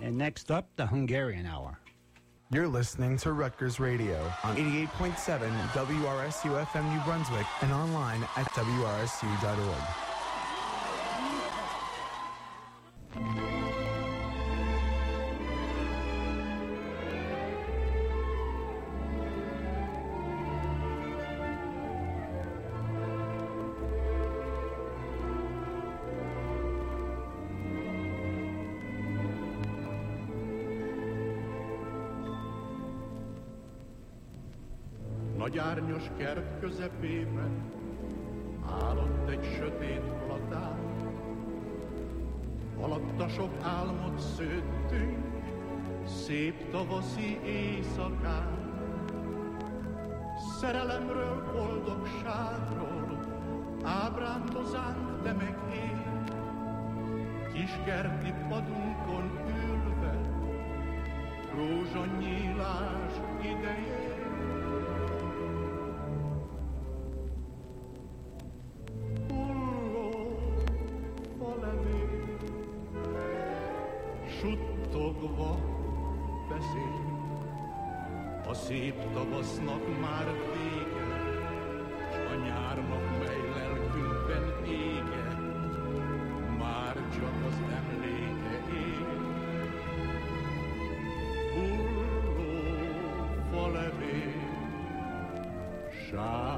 And next up, the Hungarian Hour. You're listening to Rutgers Radio on 88.7 WRSU FM New Brunswick and online at WRSU.org. Árnyos kert közepében állott egy sötét platán. Alatta sok álmot szőttünk, szép tavaszi éjszakán. Szerelemről, boldogságról, ábrándozánk, de meg én. Kiskerti padunkon ülve, rózsanyílás idején. Suttogva beszél. A szép tavasznak már vége, s a nyárnak, mely lelkünkben ége, már csak az emléke él. Hulló falevél, sárgul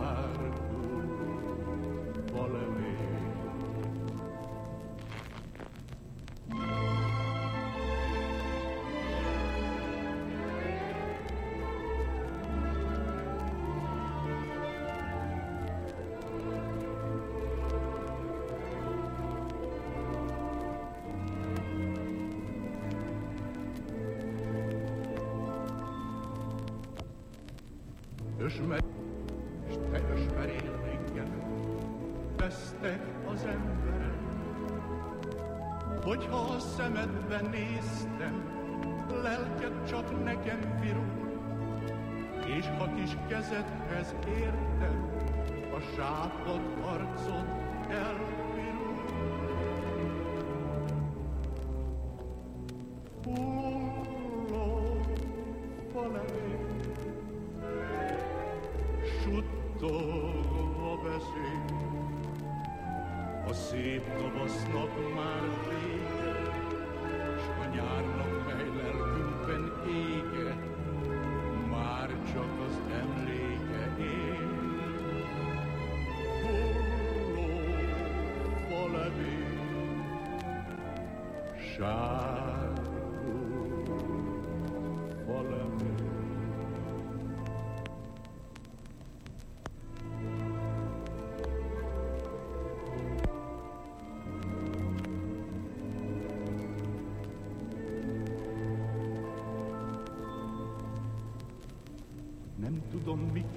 Ösmer, s te ösmerél engem, vesztek az emberem. Hogyha a szemedbe néztem, lelked csak nekem virul, és ha kis kezedhez értem, a sápad arcod elpirul.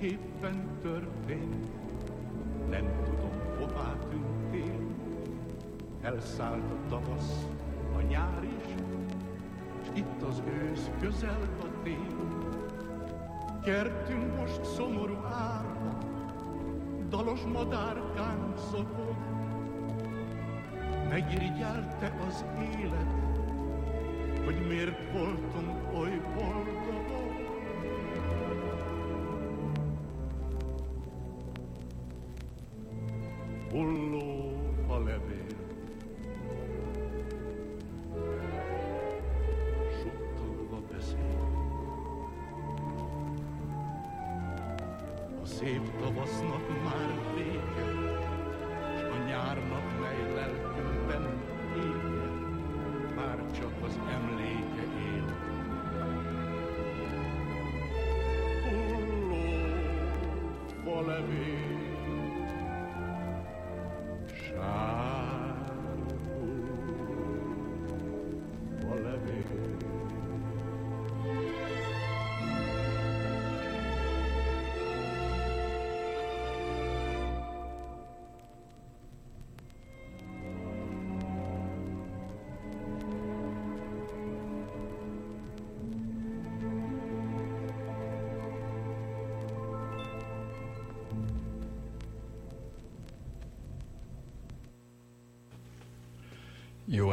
Miképpen történt, nem tudom, hová tűntél. Elszállt a tavasz, a nyár is, s itt az ősz közel a tél. Kertünk most szomorú árva, dalos madárkán szokog. Megirigyelte az élet, hogy miért voltunk oly boldogok.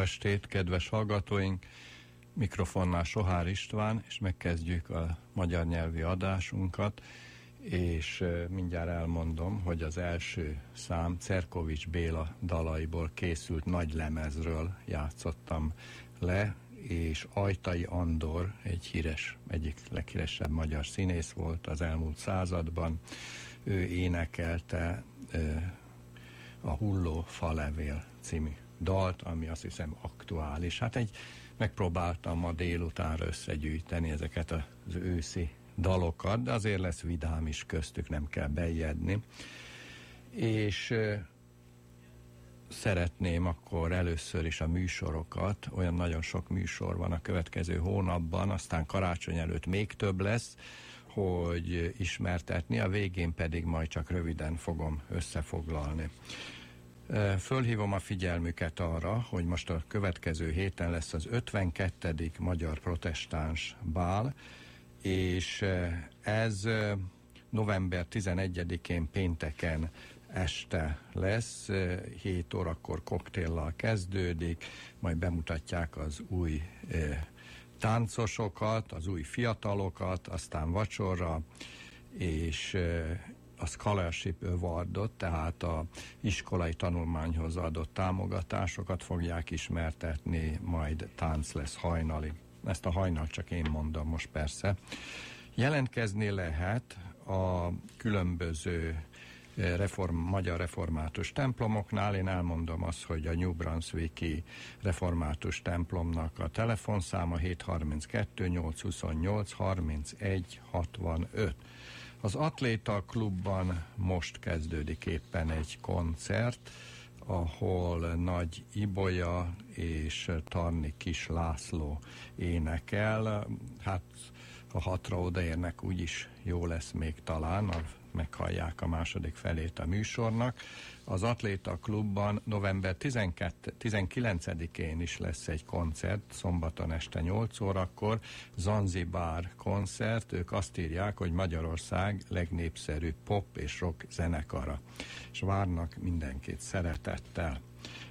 Estét, kedves hallgatóink! mikrofonnál Sohár István, és megkezdjük a magyar nyelvi adásunkat, és mindjárt elmondom, hogy az első szám Cerkovics Béla dalaiból készült nagy lemezről játszottam le, és Ajtai Andor egy híres, egyik leghíresebb magyar színész volt az elmúlt században. Ő énekelte a Hulló falevél című dalt, ami azt hiszem aktuális. Hát egy, megpróbáltam ma délutánra összegyűjteni ezeket az őszi dalokat, de azért lesz vidám is köztük, nem kell bejedni. És szeretném akkor először is a műsorokat, olyan nagyon sok műsor van a következő hónapban, aztán karácsony előtt még több lesz, hogy ismertetni, a végén pedig majd csak röviden fogom összefoglalni. Fölhívom a figyelmüket arra, hogy most a következő héten lesz az 52. Magyar Protestáns Bál, és ez november 11-én pénteken este lesz, 7 órakor koktéllal kezdődik, majd bemutatják az új táncosokat, az új fiatalokat, aztán vacsorra, és a scholarship awardot, tehát a iskolai tanulmányhoz adott támogatásokat fogják ismertetni, majd tánc lesz hajnalig. Ezt a hajnal csak én mondom most persze. Jelentkezni lehet a különböző eh, reform, magyar református templomoknál. Én elmondom azt, hogy a New Brunswicki református templomnak a telefonszáma 732 828 31 65. Az Atléta klubban most kezdődik éppen egy koncert, ahol Nagy Ibolya és Tarni Kis László énekel. Hát ha hatra odaérnek, úgyis jó lesz még talán, meghallják a második felét a műsornak. Az Atléta Klubban november 12, 19-én is lesz egy koncert, szombaton este 8 órakor, Zanzibár koncert, ők azt írják, hogy Magyarország legnépszerűbb pop és rock zenekara, és várnak mindenkit szeretettel.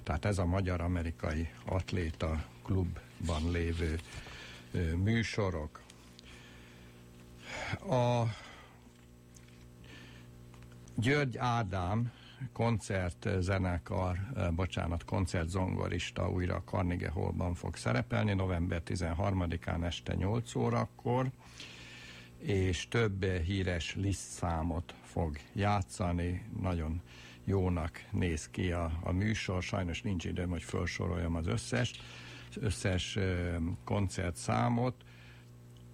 Tehát ez a Magyar-Amerikai Atléta Klubban lévő műsorok. A György Ádám koncertzenekar, eh, bocsánat, koncertzongorista újra a Carnegie Hallban fog szerepelni november 13-án este 8 órakor, és több híres lisztszámot fog játszani, nagyon jónak néz ki a, a műsor, sajnos nincs időm, hogy felsoroljam az összes, összes eh, koncertszámot,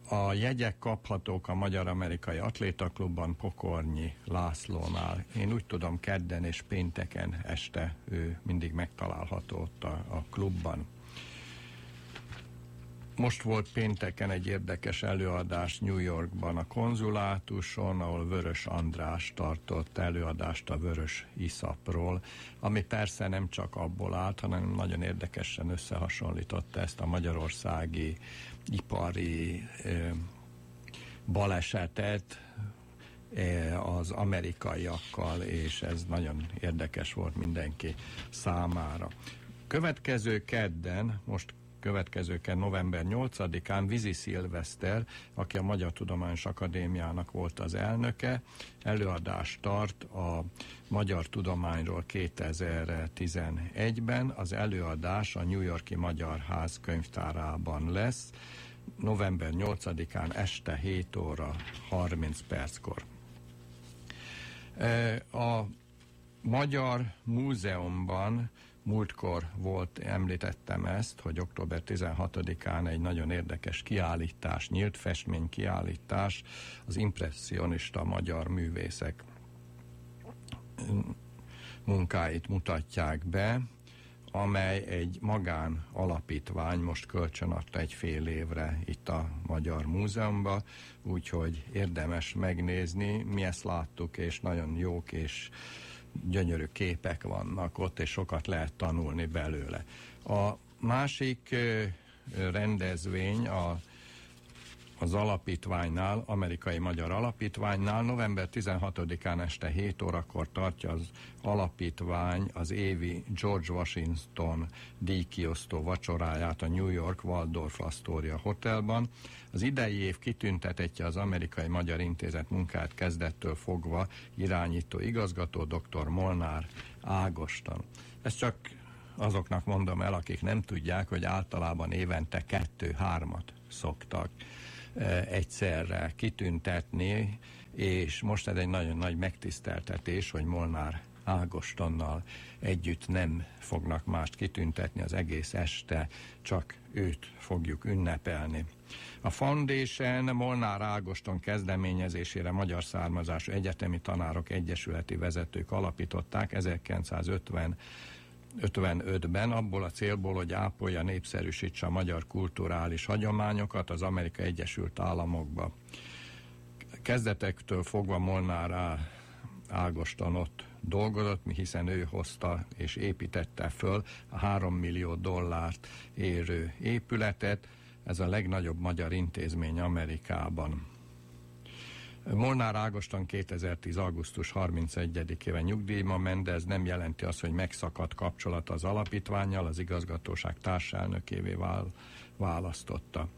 a jegyek kaphatók a Magyar-Amerikai Atlétaklubban Pokornyi Lászlónál. Én úgy tudom, kedden és pénteken este ő mindig megtalálható ott a, a klubban. Most volt pénteken egy érdekes előadás New Yorkban a konzulátuson, ahol Vörös András tartott előadást a Vörös Iszapról, ami persze nem csak abból állt, hanem nagyon érdekesen összehasonlította ezt a magyarországi ipari balesetet az amerikaiakkal, és ez nagyon érdekes volt mindenki számára. Következő kedden, most következőken november 8-án Vizi Szilveszter, aki a Magyar Tudományos Akadémiának volt az elnöke, előadást tart a Magyar Tudományról 2011-ben. Az előadás a New Yorki Magyar Ház könyvtárában lesz, november 8-án este 7 óra 30 perckor. E, a Magyar Múzeumban múltkor volt, említettem ezt, hogy október 16-án egy nagyon érdekes kiállítás, nyílt festmény kiállítás, az impressionista magyar művészek munkáit mutatják be, amely egy magán alapítvány most kölcsönadta egy fél évre itt a Magyar Múzeumban, úgyhogy érdemes megnézni. Mi ezt láttuk, és nagyon jók és gyönyörű képek vannak ott, és sokat lehet tanulni belőle. A másik rendezvény a az alapítványnál, amerikai magyar alapítványnál. November 16-án este 7 órakor tartja az alapítvány az évi George Washington díjkiosztó vacsoráját a New York Waldorf Astoria Hotelban. Az idei év kitüntetetje az amerikai magyar intézet munkát kezdettől fogva irányító igazgató dr. Molnár Ágoston. Ez csak azoknak mondom el, akik nem tudják, hogy általában évente kettő-hármat szoktak egyszerre kitüntetni, és most ez egy nagyon nagy megtiszteltetés, hogy Molnár Ágostonnal együtt nem fognak mást kitüntetni az egész este, csak őt fogjuk ünnepelni. A Foundation Molnár Ágoston kezdeményezésére magyar származású egyetemi tanárok egyesületi vezetők alapították 1950 55-ben abból a célból, hogy ápolja, népszerűsítse a magyar kulturális hagyományokat az Amerika Egyesült Államokba. Kezdetektől fogva Molnár Ágoston ott dolgozott, hiszen ő hozta és építette föl a 3 millió dollárt érő épületet. Ez a legnagyobb magyar intézmény Amerikában. Molnár Ágoston 2010. augusztus 31-éven nyugdíjma ment, de ez nem jelenti azt, hogy megszakadt kapcsolat az alapítványjal, az igazgatóság társelnökévé választotta.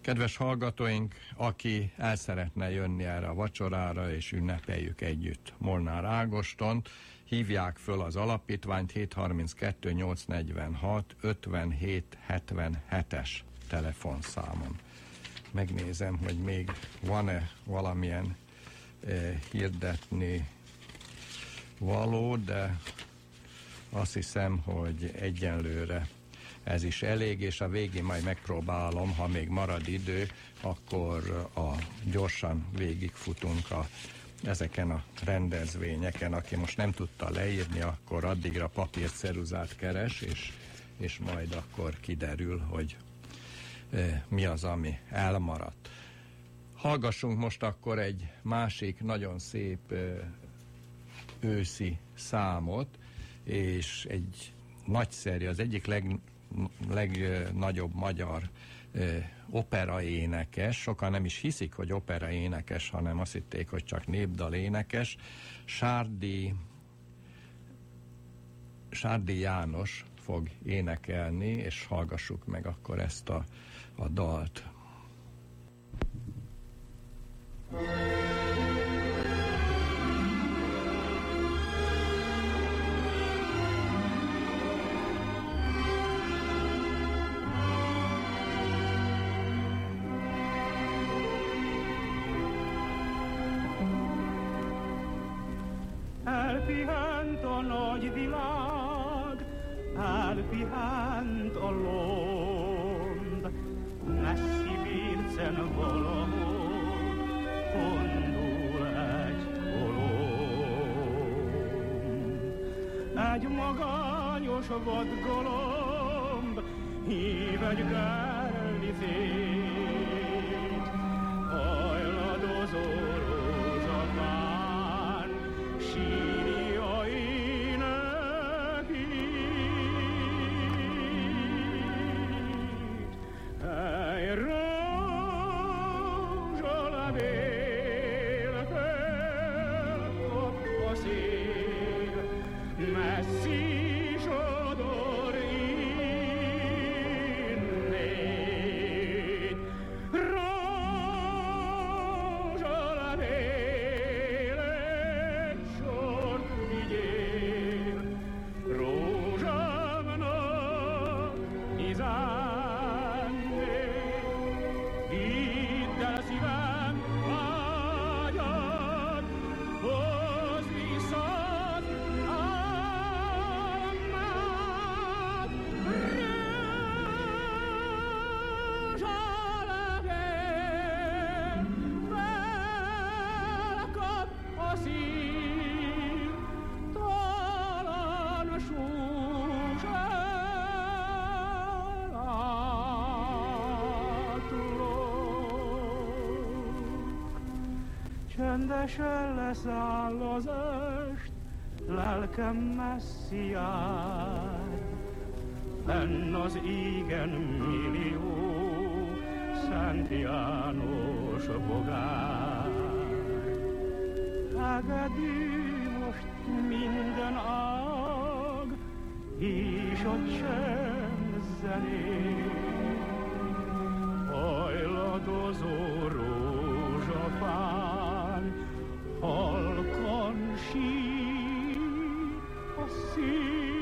Kedves hallgatóink, aki el szeretne jönni erre a vacsorára, és ünnepeljük együtt Molnár Ágostont, hívják föl az alapítványt 732 846 57 77-es telefonszámon megnézem, hogy még van-e valamilyen eh, hirdetni való, de azt hiszem, hogy egyenlőre ez is elég, és a végén majd megpróbálom, ha még marad idő, akkor a, gyorsan végigfutunk a, ezeken a rendezvényeken. Aki most nem tudta leírni, akkor addigra papírceruzát keres, és, és majd akkor kiderül, hogy mi az, ami elmaradt. Hallgassunk most akkor egy másik nagyon szép őszi számot, és egy nagyszerű, az egyik leg, legnagyobb magyar opera énekes, sokan nem is hiszik, hogy opera énekes, hanem azt hitték, hogy csak népdal énekes, Sárdi, Sárdi János fog énekelni, és hallgassuk meg akkor ezt a a dalt. Elpihent a nagy világ, elpihent a ló bircen valahol kondul egy holom. Egy magányos vadgalomb hív egy gerlicét, Csendesen leszáll az est, lelkem messzi jár. Fenn az égen millió, szent János bogár. Ágadi most minden ág, és a csend zené. Hajladozó rózsafán, halkan sír a szív.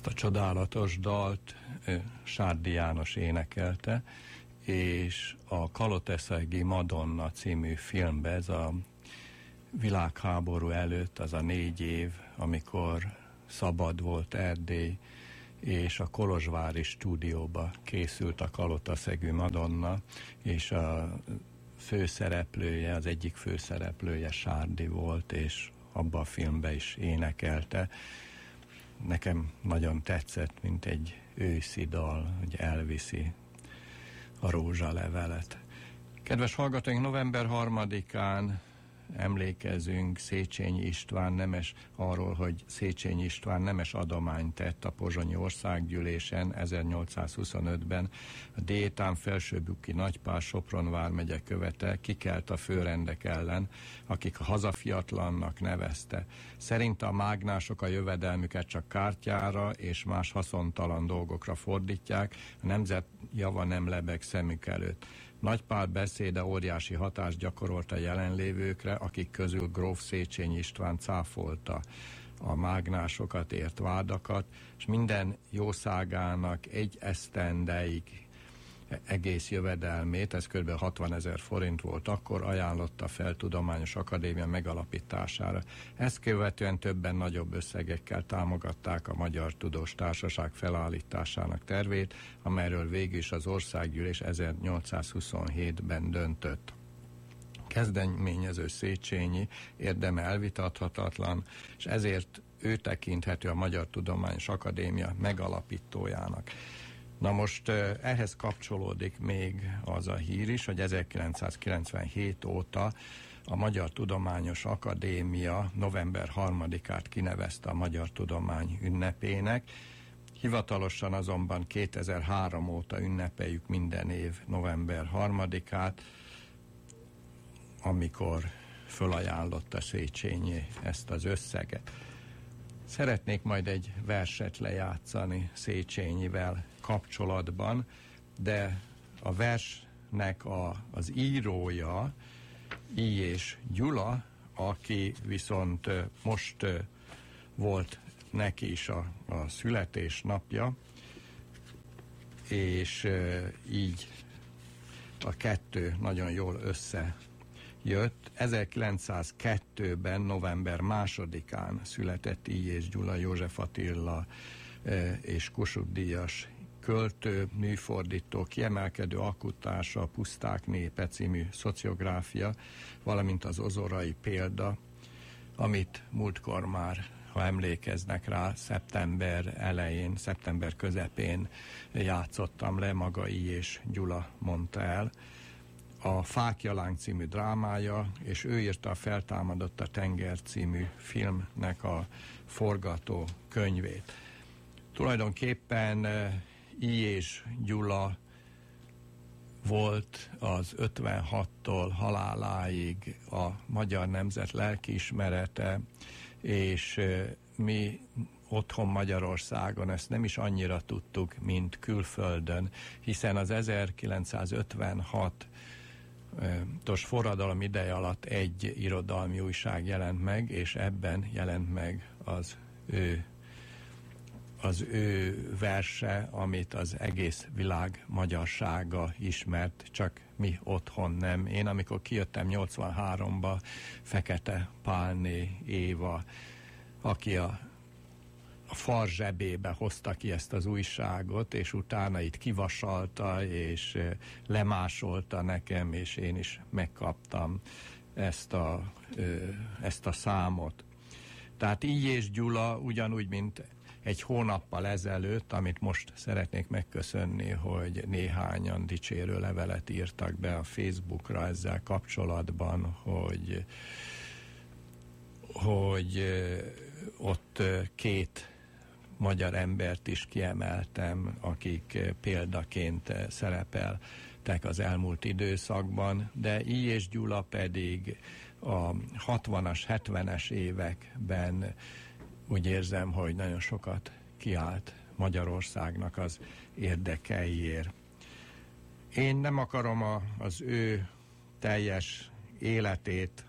Ezt a csodálatos dalt Sárdi János énekelte, és a Kaloteszegi Madonna című filmbe ez a világháború előtt, az a négy év, amikor szabad volt Erdély, és a Kolozsvári stúdióba készült a Kalotaszegű Madonna, és a főszereplője, az egyik főszereplője Sárdi volt, és abba a filmbe is énekelte. Nekem nagyon tetszett, mint egy őszi dal, hogy elviszi a rózsalevelet. Kedves hallgatóink, november 3-án emlékezünk Széchenyi István nemes arról, hogy Széchenyi István nemes adományt tett a Pozsonyi Országgyűlésen 1825-ben. A Détán Felsőbükki Nagypár Sopron vármegye követe kikelt a főrendek ellen, akik a hazafiatlannak nevezte. Szerinte a mágnások a jövedelmüket csak kártyára és más haszontalan dolgokra fordítják, a nemzet java nem lebeg szemük előtt. Nagypál beszéde óriási hatást gyakorolt a jelenlévőkre, akik közül gróf Széchenyi István cáfolta a mágnásokat ért vádakat, és minden jószágának egy esztendeig egész jövedelmét, ez kb. 60 ezer forint volt akkor, ajánlotta fel Tudományos Akadémia megalapítására. Ezt követően többen nagyobb összegekkel támogatták a Magyar Tudós Társaság felállításának tervét, amelyről végül is az országgyűlés 1827-ben döntött kezdeményező Széchenyi érdeme elvitathatatlan, és ezért ő tekinthető a Magyar Tudományos Akadémia megalapítójának. Na most ehhez kapcsolódik még az a hír is, hogy 1997 óta a Magyar Tudományos Akadémia november 3-át kinevezte a Magyar Tudomány ünnepének, Hivatalosan azonban 2003 óta ünnepeljük minden év november 3-át, amikor fölajánlotta Széchenyi ezt az összeget. Szeretnék majd egy verset lejátszani Széchenyivel kapcsolatban, de a versnek a, az írója, I. és Gyula, aki viszont most volt neki is a, a születésnapja, és így a kettő nagyon jól összejött. 1902-ben, november másodikán született I. és Gyula József Attila és Kossuth Díjas költő, műfordító, kiemelkedő alkotása Puszták népe című szociográfia, valamint az ozorai példa, amit múltkor már ha emlékeznek rá, szeptember elején, szeptember közepén játszottam le, Magai és Gyula mondta el, a Fákjalánk című drámája, és ő írta a Feltámadott a tenger című filmnek a forgató könyvét. Tulajdonképpen I. és Gyula volt az 56-tól haláláig a magyar nemzet lelkiismerete, és mi otthon Magyarországon ezt nem is annyira tudtuk, mint külföldön, hiszen az 1956 tos forradalom ideje alatt egy irodalmi újság jelent meg, és ebben jelent meg az ő az ő verse, amit az egész világ magyarsága ismert, csak mi otthon nem. Én amikor kijöttem 83-ba, Fekete Pálné Éva, aki a, a far zsebébe hozta ki ezt az újságot, és utána itt kivasalta, és lemásolta nekem, és én is megkaptam ezt a, ezt a számot. Tehát így és Gyula ugyanúgy, mint egy hónappal ezelőtt, amit most szeretnék megköszönni, hogy néhányan dicsérő levelet írtak be a Facebookra ezzel kapcsolatban, hogy, hogy ott két magyar embert is kiemeltem, akik példaként szerepeltek az elmúlt időszakban, de I. és Gyula pedig a 60-as, 70-es években úgy érzem, hogy nagyon sokat kiállt Magyarországnak az érdekeiért. Én nem akarom a, az ő teljes életét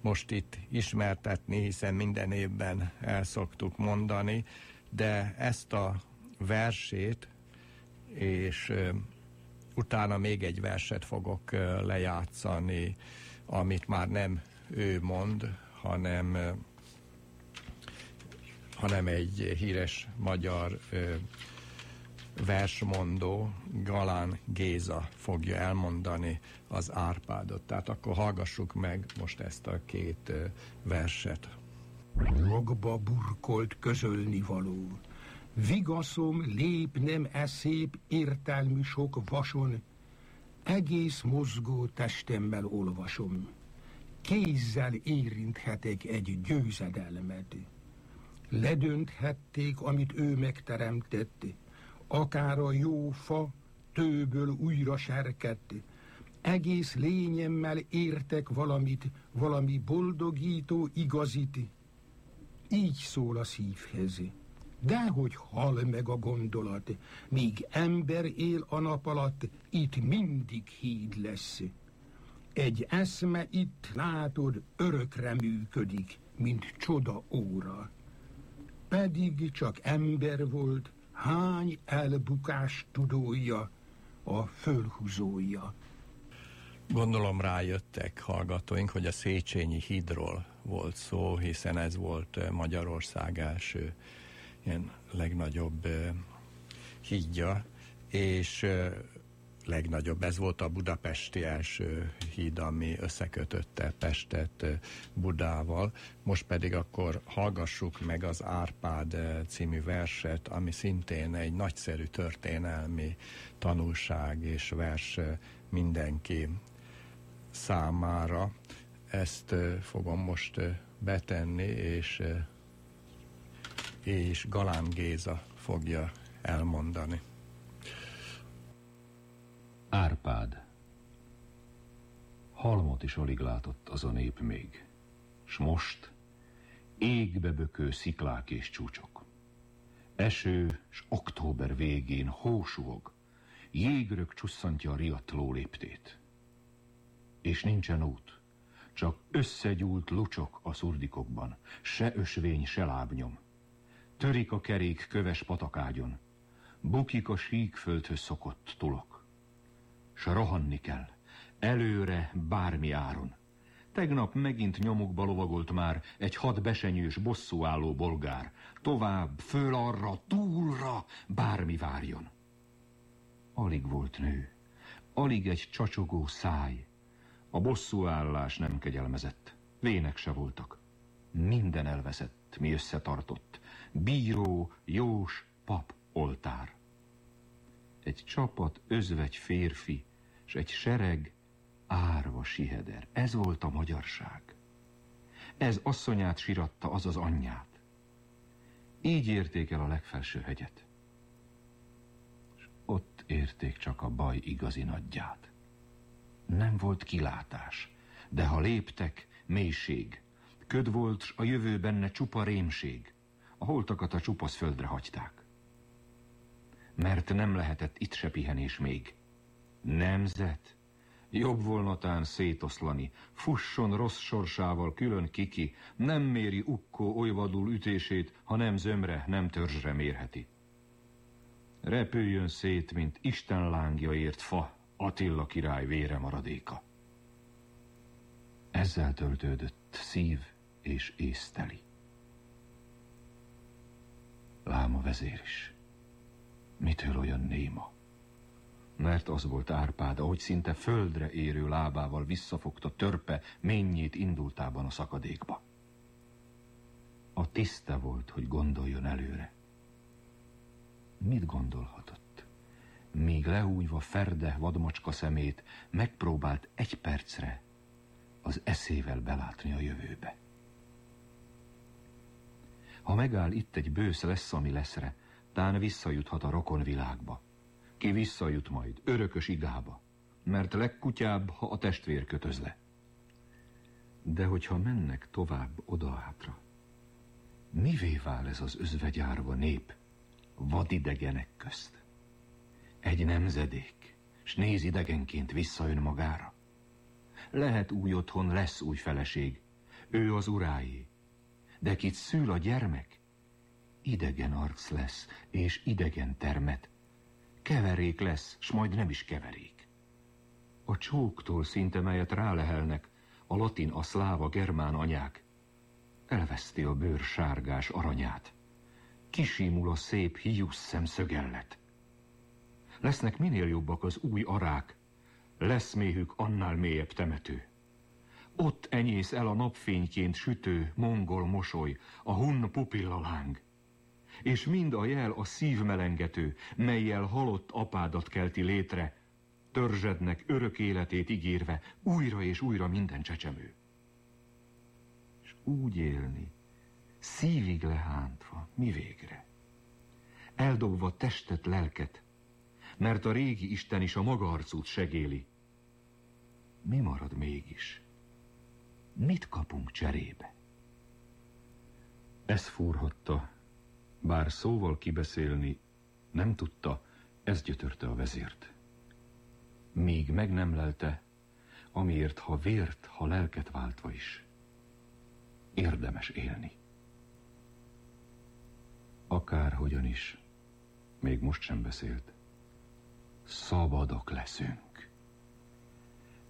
most itt ismertetni, hiszen minden évben el szoktuk mondani, de ezt a versét, és utána még egy verset fogok lejátszani, amit már nem ő mond, hanem hanem egy híres magyar ö, versmondó, Galán Géza fogja elmondani az Árpádot. Tehát akkor hallgassuk meg most ezt a két ö, verset. Magba burkolt közölni való. Vigaszom, lép nem eszép, értelmű sok vason, egész mozgó testemmel olvasom. Kézzel érinthetek egy győzedelmet ledönthették, amit ő megteremtett, akár a jó fa tőből újra serkedt. Egész lényemmel értek valamit, valami boldogító igazit. Így szól a szívhez. Dehogy hal meg a gondolat, míg ember él a nap alatt, itt mindig híd lesz. Egy eszme itt látod, örökre működik, mint csoda óra pedig csak ember volt, hány elbukás tudója, a fölhúzója. Gondolom rájöttek hallgatóink, hogy a Széchenyi hídról volt szó, hiszen ez volt eh, Magyarország első ilyen legnagyobb eh, hídja, és eh, legnagyobb. Ez volt a budapesti első híd, ami összekötötte Pestet Budával. Most pedig akkor hallgassuk meg az Árpád című verset, ami szintén egy nagyszerű történelmi tanulság és vers mindenki számára. Ezt fogom most betenni, és, és Galán Géza fogja elmondani. Árpád. Halmot is alig látott az a nép még, s most égbe bökő sziklák és csúcsok. Eső, s október végén hósúog, jégrök csusszantja a riadt léptét. És nincsen út, csak összegyúlt lucsok a szurdikokban, se ösvény, se lábnyom. Törik a kerék köves patakágyon, bukik a síkföldhöz szokott tulok. S rohanni kell, előre bármi áron. Tegnap megint nyomukba lovagolt már egy hat besenyős bosszúálló bolgár. Tovább, föl arra, túlra, bármi várjon. Alig volt nő, alig egy csacsogó száj. A bosszúállás nem kegyelmezett, vének se voltak. Minden elveszett, mi összetartott. Bíró, jós, pap, oltár. Egy csapat özvegy férfi, s egy sereg árva siheder. Ez volt a magyarság. Ez asszonyát siratta, az az anyját. Így érték el a legfelső hegyet. És ott érték csak a baj igazi nagyját. Nem volt kilátás, de ha léptek, mélység. Köd volt, s a jövő benne csupa rémség. A holtakat a csupasz földre hagyták. Mert nem lehetett itt se pihenés még. Nemzet, Jobb volna tán szétoszlani, fusson rossz sorsával külön kiki, nem méri ukkó olyvadul ütését, ha nem zömre, nem törzsre mérheti. Repüljön szét, mint Isten lángja ért fa, Attila király vére maradéka. Ezzel töltődött szív és észteli. Láma vezér is. Mitől olyan néma? mert az volt Árpád, ahogy szinte földre érő lábával visszafogta törpe mennyét indultában a szakadékba. A tiszte volt, hogy gondoljon előre. Mit gondolhatott? Míg leújva Ferde vadmacska szemét megpróbált egy percre az eszével belátni a jövőbe. Ha megáll itt egy bősz lesz, ami leszre, tán visszajuthat a rokon világba. Ki visszajut majd, örökös igába, mert legkutyább, ha a testvér kötöz le. De hogyha mennek tovább oda-hátra, mivé vál ez az özvegyárva nép vadidegenek közt? Egy nemzedék, s néz idegenként vissza magára. Lehet új otthon, lesz új feleség, ő az uráé. De kit szül a gyermek, idegen arc lesz, és idegen termet, Keverék lesz, s majd nem is keverék. A csóktól szinte melyet rálehelnek, a latin, a szláv, germán anyák, elveszti a bőr sárgás aranyát. Kisimul a szép hiús szemszögellet. Lesznek minél jobbak az új arák, lesz méhük annál mélyebb temető. Ott enyész el a napfényként sütő, mongol mosoly, a hun pupillaláng és mind a jel a szívmelengető, melyel halott apádat kelti létre, törzsednek örök életét ígérve, újra és újra minden csecsemő. És úgy élni, szívig lehántva, mi végre? Eldobva testet, lelket, mert a régi Isten is a maga arcút segéli. Mi marad mégis? Mit kapunk cserébe? Ez fúrhatta bár szóval kibeszélni nem tudta, ez gyötörte a vezért. Míg meg nem lelte, amiért ha vért, ha lelket váltva is, érdemes élni. Akárhogyan is, még most sem beszélt, szabadok leszünk.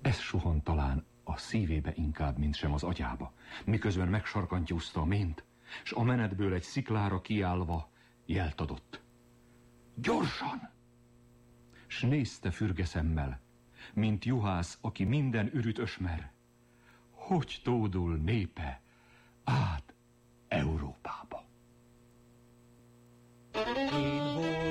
Ez suhan talán a szívébe inkább, mint sem az agyába, miközben megsarkantyúzta a mént, s a menetből egy sziklára kiállva jelt adott. Gyorsan! S nézte fürge szemmel, mint juhász, aki minden ürüt ösmer. Hogy tódul népe át Európába? Én voltam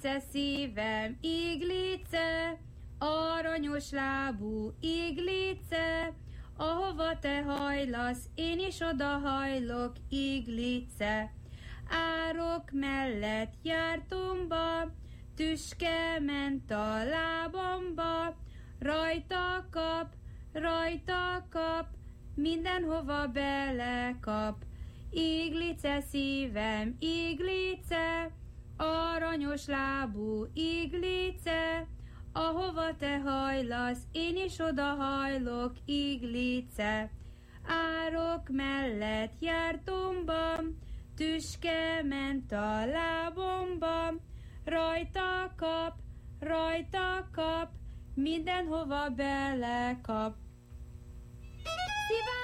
Iglice szívem, iglice, aranyos lábú iglice, ahova te hajlasz, én is oda hajlok, iglice. Árok mellett jártomba, tüske ment a lábamba, rajta kap, rajta kap, mindenhova belekap. Iglice szívem, iglice, aranyos lábú iglice, ahova te hajlasz, én is oda hajlok, iglice. Árok mellett jártomban, tüske ment a lábomba, rajta kap, rajta kap, mindenhova belekap. Szivárványos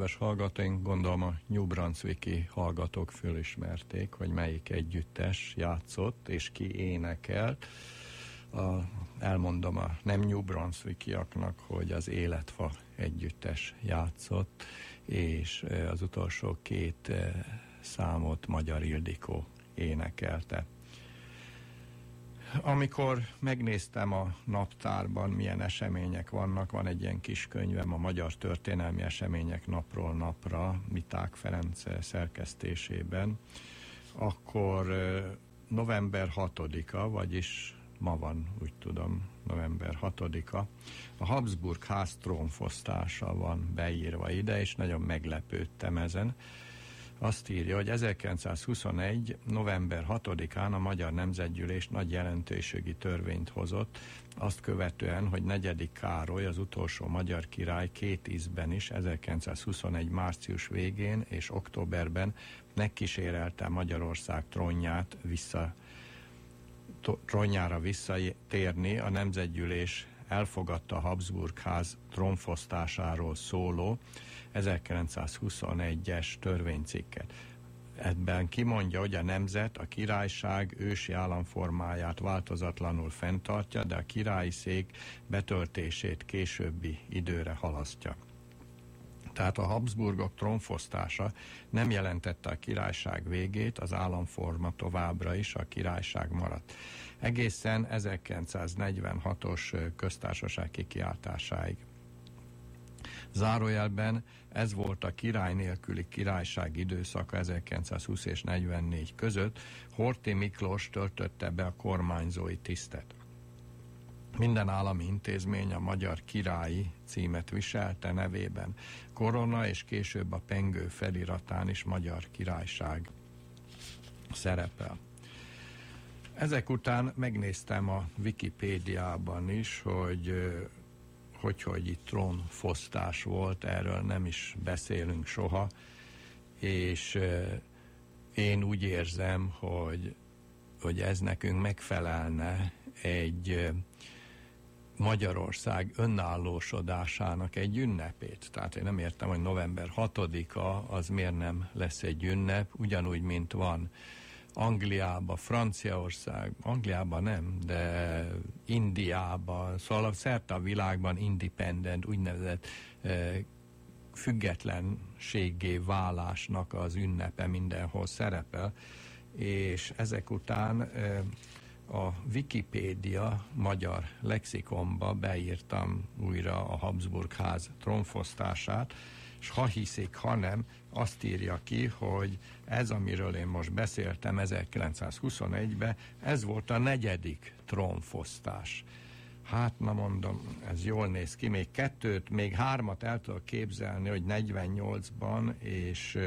Kedves hallgatóink, gondolom a New Brunswicki hallgatók fölismerték, hogy melyik együttes játszott és ki énekelt. A, elmondom a nem New Brunswickiaknak, hogy az Életfa együttes játszott, és az utolsó két számot Magyar Ildikó énekelte. Amikor megnéztem a naptárban, milyen események vannak, van egy ilyen kis könyvem a Magyar Történelmi Események napról napra, Miták Ferenc szerkesztésében, akkor november 6-a, vagyis ma van, úgy tudom, november 6-a, a Habsburg ház trónfosztása van beírva ide, és nagyon meglepődtem ezen. Azt írja, hogy 1921. november 6-án a Magyar Nemzetgyűlés nagy jelentőségi törvényt hozott, azt követően, hogy negyedik Károly, az utolsó magyar király két ízben is 1921. március végén és októberben megkísérelte Magyarország trónját vissza trónjára visszatérni, a Nemzetgyűlés elfogadta Habsburg ház trónfosztásáról szóló 1921-es törvénycikket. Ebben kimondja, hogy a nemzet a királyság ősi államformáját változatlanul fenntartja, de a királyi szék betöltését későbbi időre halasztja. Tehát a Habsburgok trónfosztása nem jelentette a királyság végét, az államforma továbbra is a királyság maradt. Egészen 1946-os köztársaság kikiáltásáig. Zárójelben ez volt a király nélküli királyság időszaka 1920 és 44 között. Horthy Miklós töltötte be a kormányzói tisztet. Minden állami intézmény a magyar királyi címet viselte nevében. Korona és később a pengő feliratán is magyar királyság szerepel. Ezek után megnéztem a Wikipédiában is, hogy hogy, hogy itt trónfosztás volt, erről nem is beszélünk soha, és én úgy érzem, hogy, hogy ez nekünk megfelelne egy Magyarország önállósodásának egy ünnepét. Tehát én nem értem, hogy november 6-a az miért nem lesz egy ünnep, ugyanúgy, mint van Angliába, Franciaország, Angliába nem, de Indiába, szóval szerte a világban independent, úgynevezett eh, függetlenségé válásnak az ünnepe mindenhol szerepel, és ezek után eh, a Wikipédia magyar lexikonba beírtam újra a Habsburg ház tronfosztását, és ha hiszik, ha nem, azt írja ki, hogy ez, amiről én most beszéltem 1921-ben, ez volt a negyedik trónfosztás. Hát, na mondom, ez jól néz ki. Még kettőt, még hármat el tudok képzelni, hogy 48-ban, és,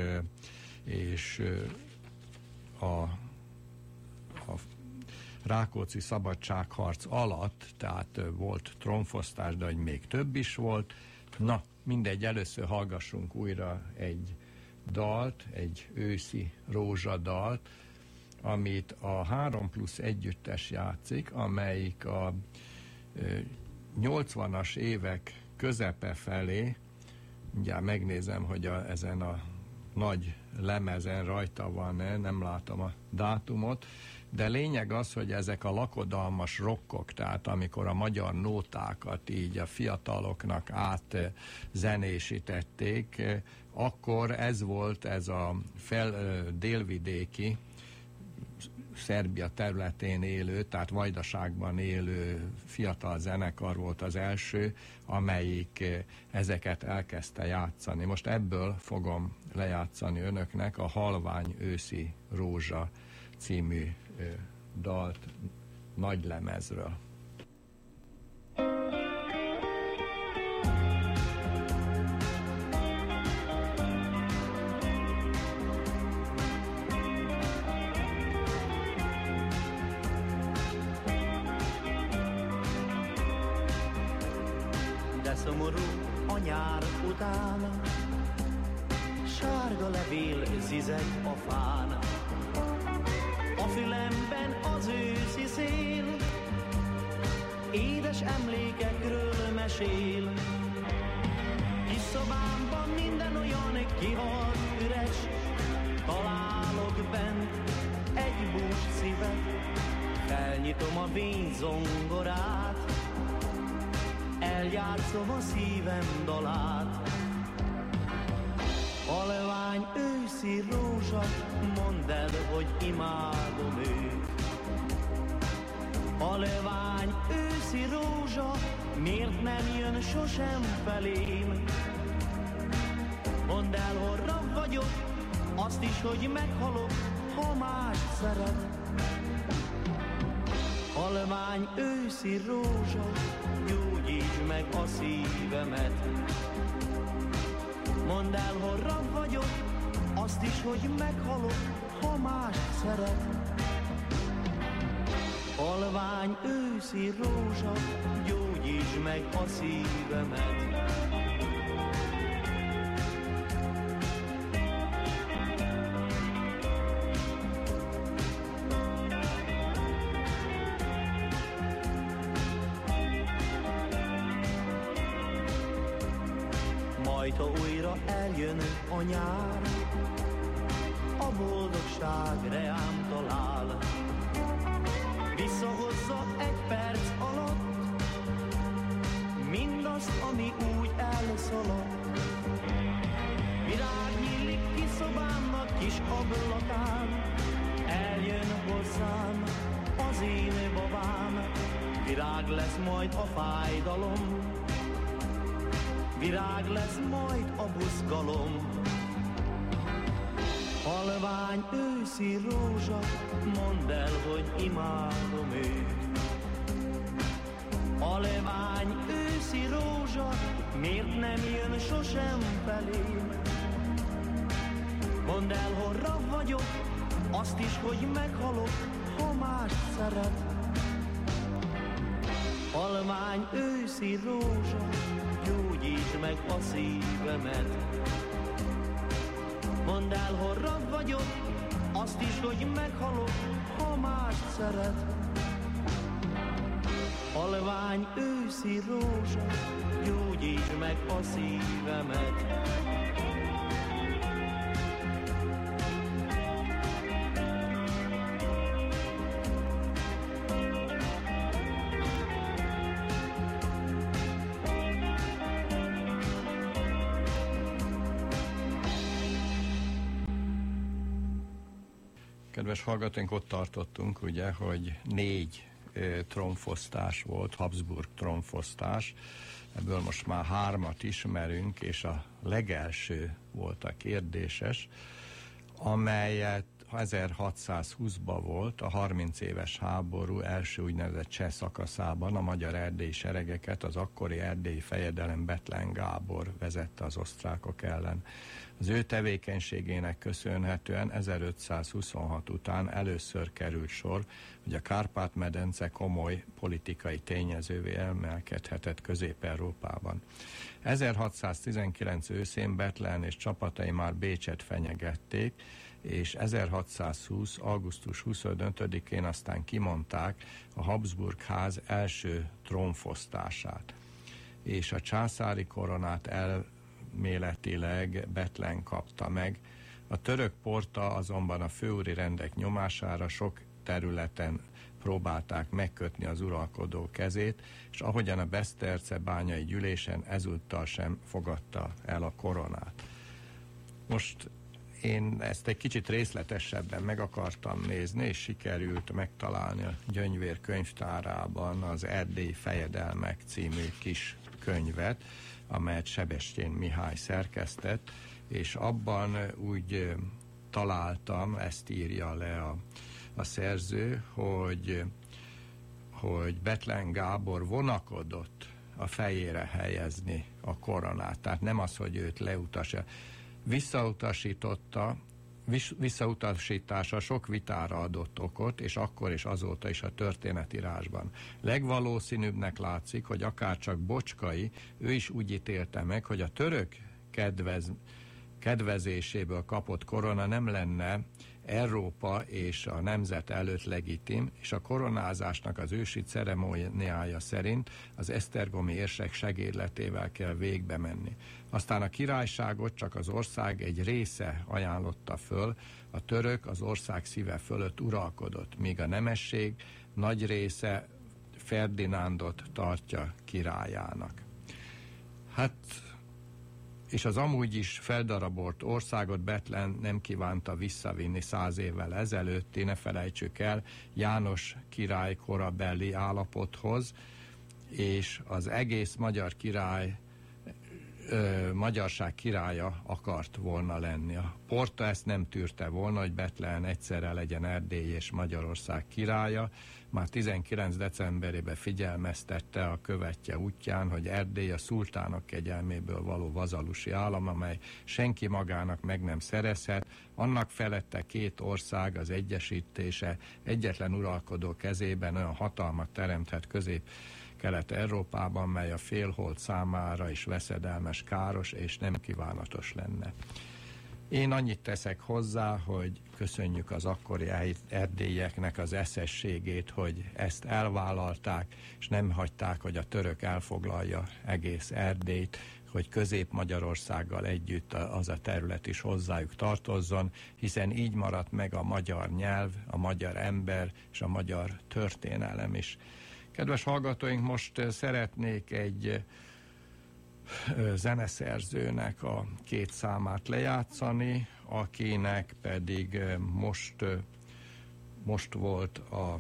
és a, a Rákóczi szabadságharc alatt, tehát volt trónfosztás, de hogy még több is volt. Na, mindegy, először hallgassunk újra egy dalt, egy őszi rózsadalt, amit a 3 plusz együttes játszik, amelyik a 80-as évek közepe felé, ugye megnézem, hogy a, ezen a nagy lemezen rajta van-e, nem látom a dátumot, de lényeg az, hogy ezek a lakodalmas rokkok, tehát amikor a magyar nótákat így a fiataloknak át zenésítették, akkor ez volt ez a fel, délvidéki, Szerbia területén élő, tehát Vajdaságban élő fiatal zenekar volt az első, amelyik ezeket elkezdte játszani. Most ebből fogom lejátszani önöknek a Halvány őszi rózsa című dalt nagy lemezről. De szomorú a nyár után, sárga levél zizeg a fán. A fülemben az őszi szél, édes emlékekről mesél. Kis szobámban minden olyan kihalt üres, találok bent egy bús szívet, felnyitom a vényzongorát, eljátszom a szívem dalát. Őszi rózsa, mondd el, hogy imádom őt. Halvány őszi rózsa, miért nem jön sosem felém? Mondd el, horra vagyok, azt is, hogy meghalok, ha más szeret. Halvány őszi rózsa, gyógyítsd meg a szívemet. Mondd el, horra vagyok, is, hogy meghalok, ha más szeret. Halvány őszi rózsa, gyógyítsd meg a szívemet. Majd, ha újra eljön a nyár, lesz majd a fájdalom, virág lesz majd a buzgalom. Halvány őszi rózsa, mondd el, hogy imádom őt. Halvány őszi rózsa, miért nem jön sosem felém? Mondd el, horra vagyok, azt is, hogy meghalok, ha más szeret. Halvány őszi rózsa, gyógyítsd meg a szívemet. Mondd el, horra vagyok, azt is, hogy meghalok, ha más szeret. Halvány őszi rózsa, gyógyítsd meg a szívemet. Kedves hallgatóink, ott tartottunk, ugye, hogy négy trónfosztás volt, Habsburg trónfosztás, ebből most már hármat ismerünk, és a legelső volt a kérdéses, amelyet 1620-ban volt a 30 éves háború első úgynevezett cseh szakaszában a magyar erdélyi seregeket az akkori erdélyi fejedelem Betlen Gábor vezette az osztrákok ellen. Az ő tevékenységének köszönhetően 1526 után először került sor, hogy a Kárpát-medence komoly politikai tényezővé emelkedhetett Közép-Európában. 1619 őszén Betlen és csapatai már Bécset fenyegették, és 1620. augusztus 25-én aztán kimondták a Habsburg ház első trónfosztását. És a császári koronát elméletileg Betlen kapta meg. A török porta azonban a főúri rendek nyomására sok területen próbálták megkötni az uralkodó kezét, és ahogyan a Beszterce bányai gyűlésen ezúttal sem fogadta el a koronát. Most én ezt egy kicsit részletesebben meg akartam nézni, és sikerült megtalálni a Gyöngyvér könyvtárában az Erdély Fejedelmek című kis könyvet, amelyet Sebestyén Mihály szerkesztett, és abban úgy találtam, ezt írja le a, a szerző, hogy, hogy Betlen Gábor vonakodott a fejére helyezni a koronát. Tehát nem az, hogy őt leutasja visszautasította, visszautasítása sok vitára adott okot, és akkor és azóta is a történetírásban. Legvalószínűbbnek látszik, hogy akár csak Bocskai, ő is úgy ítélte meg, hogy a török kedvez, kedvezéséből kapott korona nem lenne Európa és a nemzet előtt legitim, és a koronázásnak az ősi ceremóniája szerint az esztergomi érsek segédletével kell végbe menni. Aztán a királyságot csak az ország egy része ajánlotta föl, a török az ország szíve fölött uralkodott, míg a nemesség nagy része Ferdinándot tartja királyának. Hát és az amúgy is feldarabolt országot Betlen nem kívánta visszavinni száz évvel ezelőtt, ne felejtsük el, János király korabeli állapothoz, és az egész magyar király ö, magyarság királya akart volna lenni. A Porta ezt nem tűrte volna, hogy Betlen egyszerre legyen Erdély és Magyarország királya. Már 19. decemberében figyelmeztette a követje útján, hogy Erdély a szultánok kegyelméből való vazalusi állam, amely senki magának meg nem szerezhet, annak felette két ország az egyesítése egyetlen uralkodó kezében olyan hatalmat teremthet közép Kelet-Európában, mely a félhold számára is veszedelmes, káros és nem kívánatos lenne. Én annyit teszek hozzá, hogy köszönjük az akkori erdélyeknek az eszességét, hogy ezt elvállalták, és nem hagyták, hogy a török elfoglalja egész Erdélyt, hogy Közép-Magyarországgal együtt az a terület is hozzájuk tartozzon, hiszen így maradt meg a magyar nyelv, a magyar ember és a magyar történelem is. Kedves hallgatóink, most szeretnék egy zeneszerzőnek a két számát lejátszani, akinek pedig most, most volt a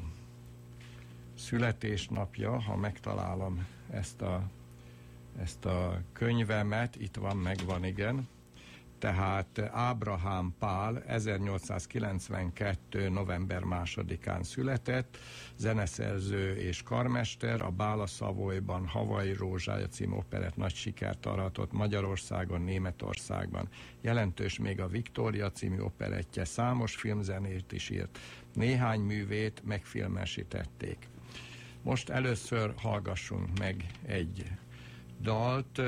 születésnapja, ha megtalálom ezt a ezt a könyvemet, itt van, megvan, igen. Tehát Ábrahám Pál 1892. november másodikán született, zeneszerző és karmester, a Bála Szavolyban Havai Rózsája című operett nagy sikert aratott Magyarországon, Németországban. Jelentős még a Viktória című operettje, számos filmzenét is írt. Néhány művét megfilmesítették. Most először hallgassunk meg egy dalt,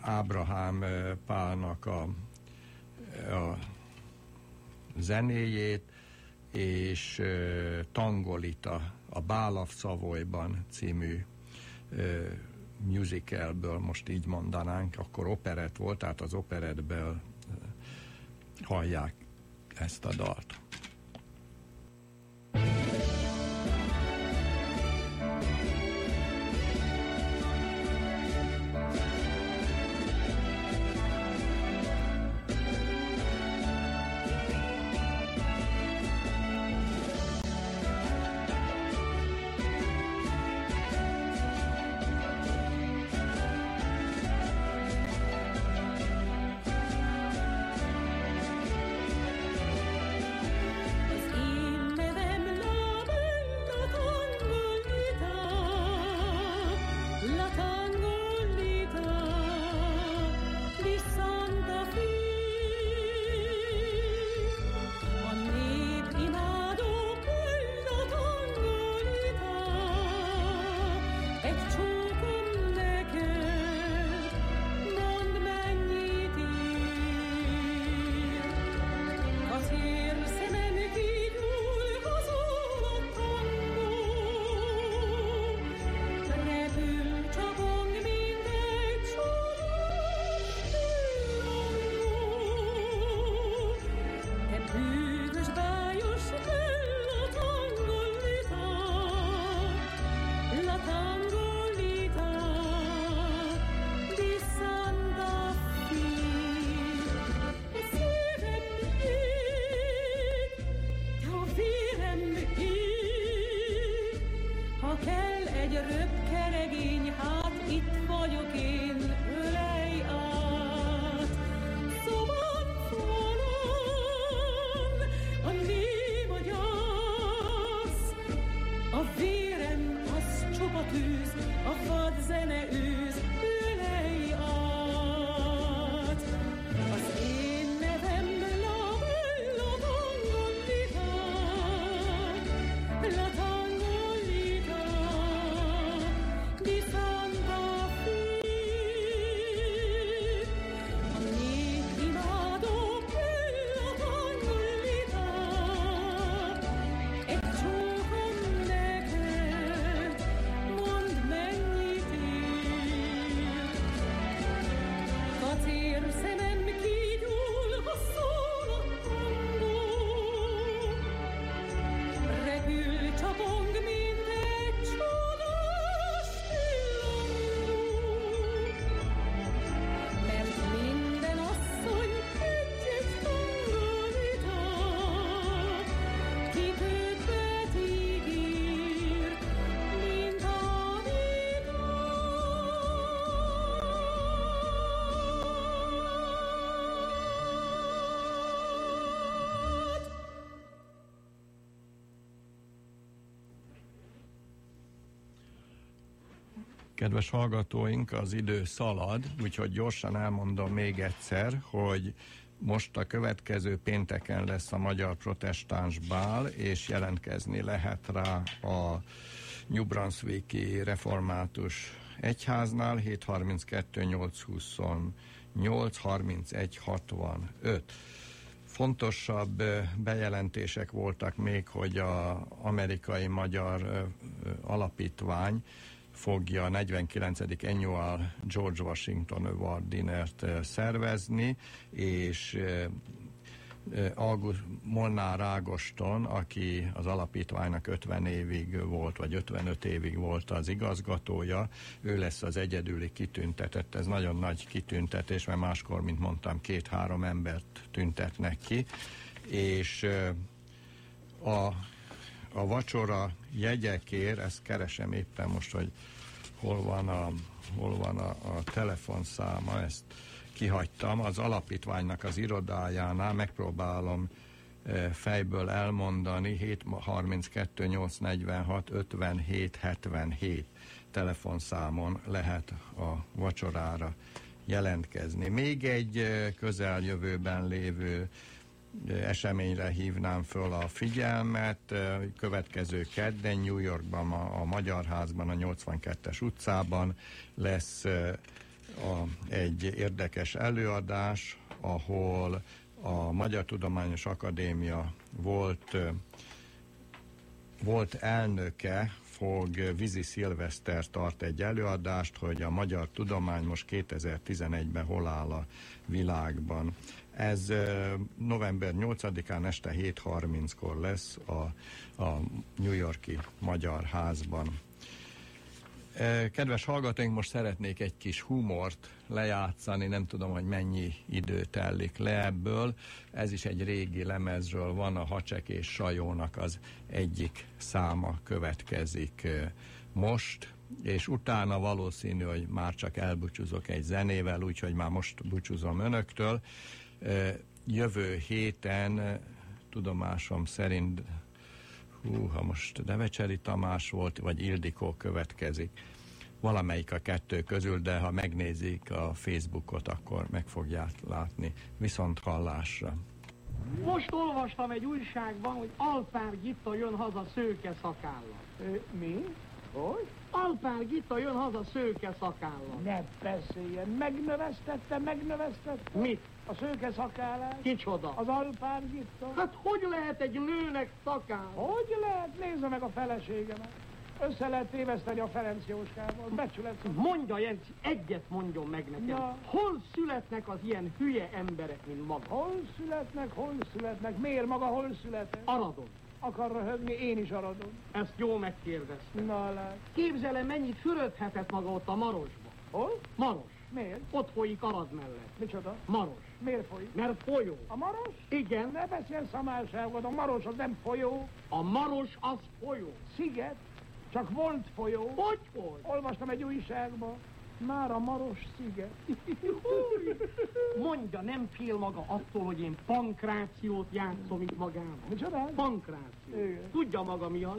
Ábrahám eh, Pálnak a, a zenéjét, és uh, Tangolita, a Bálav Szavolyban című musicalből, most így mondanánk, akkor operett volt, tehát az operettből uh, hallják ezt a dalt. Az Kedves hallgatóink, az idő szalad, úgyhogy gyorsan elmondom még egyszer, hogy most a következő pénteken lesz a Magyar Protestáns Bál, és jelentkezni lehet rá a New Brunswicki Református Egyháznál 732 828 31 65. Fontosabb bejelentések voltak még, hogy a amerikai magyar alapítvány fogja a 49. Annual George Washington Award Dinnert ö, szervezni, és ö, ö, August Molnár Ágoston, aki az alapítványnak 50 évig volt, vagy 55 évig volt az igazgatója, ő lesz az egyedüli kitüntetett. Ez nagyon nagy kitüntetés, mert máskor, mint mondtam, két-három embert tüntetnek ki, és a, a vacsora jegyekért, ezt keresem éppen most, hogy hol van a, hol van a, a telefonszáma, ezt kihagytam. Az alapítványnak az irodájánál megpróbálom fejből elmondani 732 846 57 77 telefonszámon lehet a vacsorára jelentkezni. Még egy közeljövőben lévő eseményre hívnám föl a figyelmet. Következő kedden New Yorkban, a, a Magyar Házban, a 82-es utcában lesz a, egy érdekes előadás, ahol a Magyar Tudományos Akadémia volt, volt elnöke, fog Vizi Szilveszter tart egy előadást, hogy a magyar tudomány most 2011-ben hol áll a világban. Ez november 8-án este 7.30-kor lesz a, a New Yorki Magyar Házban. Kedves hallgatóink, most szeretnék egy kis humort lejátszani, nem tudom, hogy mennyi idő telik le ebből. Ez is egy régi lemezről van, a Hacsek és Sajónak az egyik száma következik most, és utána valószínű, hogy már csak elbúcsúzok egy zenével, úgyhogy már most búcsúzom önöktől. Jövő héten tudomásom szerint hú, ha most Devecseri Tamás volt, vagy Ildikó következik. Valamelyik a kettő közül, de ha megnézik a Facebookot, akkor meg fogják látni. Viszont hallásra. Most olvastam egy újságban, hogy Alpár Gitta jön haza szőke szakállal. Mi? Hogy? Alpár Gitta jön haza szőke szakállal. Ne beszéljen, megnövesztette, megnövesztette. Mit? A szőke szakállát? Kicsoda? Az Alpár Gitta. Hát hogy lehet egy nőnek szakáll? Hogy lehet? Nézze meg a feleségemet. Össze lehet téveszteni a Ferenc Jóskával. Becsület. Mondja, Jenci, egyet mondjon meg nekem. Ja. Hol születnek az ilyen hülye emberek, mint maga? Hol születnek, hol születnek? Miért maga hol született? Aradon. Akar röhögni, én is aradom. Ezt jó megkérdezte. Na lát. Képzelem, mennyit fürödhetett maga ott a Marosba. Hol? Maros. Miért? Ott folyik Arad mellett. Micsoda? Maros. Miért folyik? Mert folyó. A Maros? Igen. Ne beszélj szamárságot, a Maros az nem folyó. A Maros az folyó. Sziget. Csak volt folyó. Hogy volt? Olvastam egy újságba. Már a Maros sziget. Mondja, nem fél maga attól, hogy én pankrációt játszom itt magában. Micsoda? Pankráció. Igen. Tudja maga mi az?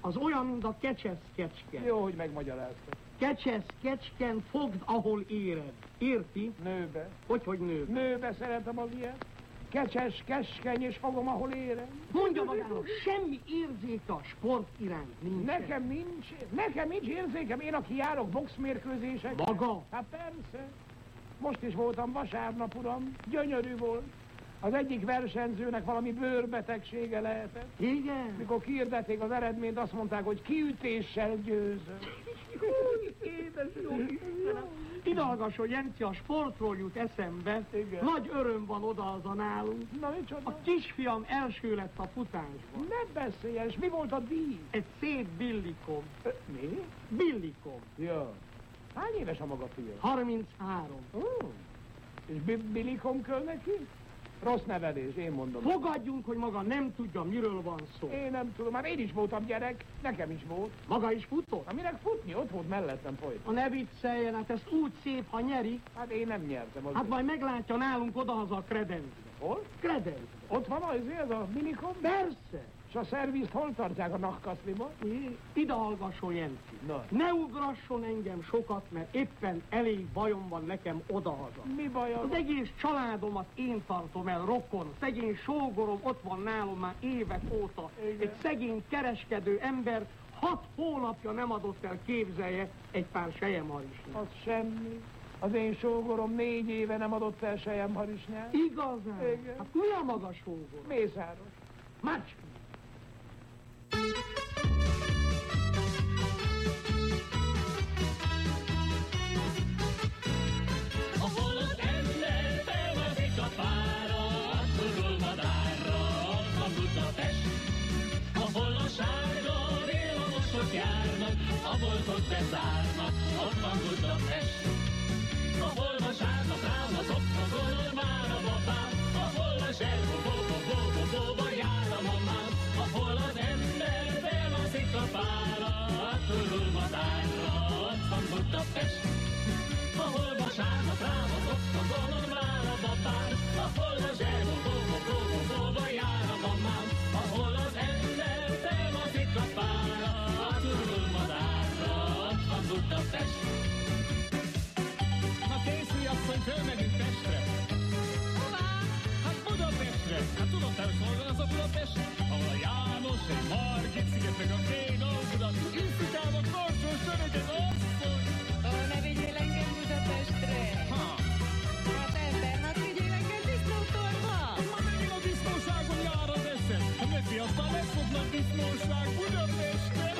Az olyan, mint a kecsesz kecske. Jó, hogy megmagyarázta. Kecsesz kecsken fogd, ahol éred. Érti? Nőbe. Hogy, hogy nő? Nőbe szeretem az ilyet. Kecses, keskeny, és fogom, ahol érem. Mondja magának, semmi érzéke a sport iránt nincs. Nekem nincs, nekem nincs érzékem, én aki járok boxmérkőzésekre. Maga? Hát persze. Most is voltam vasárnap, uram, gyönyörű volt. Az egyik versenyzőnek valami bőrbetegsége lehetett. Igen? Mikor kiirdették az eredményt, azt mondták, hogy kiütéssel győzött. Édes jó Istenem! Ide hallgasson, Jenci, a sportról jut eszembe. Igen. Nagy öröm van oda az a nálunk. Na, micsoda? A kisfiam első lett a futásban. Ne beszéljen, és mi volt a díj? Egy szép billikom. Ö, mi? Billikom. Ja. Hány éves a maga fia? 33. Ó. És bi- bilikom köl neki? Rossz nevelés, én mondom. Fogadjunk, hogy maga nem tudja, miről van szó. Én nem tudom, már én is voltam gyerek, nekem is volt. Maga is futott? Na minek futni? Ott volt mellettem folyt. A ne vicceljen, hát ez úgy szép, ha nyeri. Hát én nem nyertem. Az Hát majd meglátja nálunk odahaza a kredencbe. Hol? Kredencbe. Ott van az, ez a bilikom? Persze. És a szervizt hol tartják a nakkaszliba? Ide hallgasson, Jenci. Na. Ne ugrasson engem sokat, mert éppen elég bajom van nekem odahaza. Mi baj Az egész családomat én tartom el, rokon. Szegény sógorom ott van nálam már évek óta. Igen. Egy szegény kereskedő ember hat hónapja nem adott el, képzelje, egy pár sejemharisnyát. Az semmi. Az én sógorom négy éve nem adott el sejem harisnyát. Igazán? Igen. Hát mi a maga sógor? Mészáros. Macski. a boltot bezárnak, ott van gudda fest. Ahol vasárnap rám az oktagon, már a babám, ahol a zserbó, bo, bo, bo, bo, bo, bo, jár a mamám, ahol az ember belaszik a pára, a körül madárra, ott van gudda fest. Ahol vasárnap rám az oktagon, már a babám, ahol a zserbó, bo, bo, Fölmegyünk Pestre. Hová? Hát Budapestre. Hát tudod, te, hogy hol van az a Budapest? Ahol a János, egy Margit, szigetek a Vég, Augudat, Iszikám, a Korcsó, Sörök, az Orszony. Ahol ne vigyél engem Budapestre. Ha. Hát ember, hát vigyél. Ma megint a disznóságon jár az eszem. Hát ne fiasztál, lesz fognak disznóság Budapestre.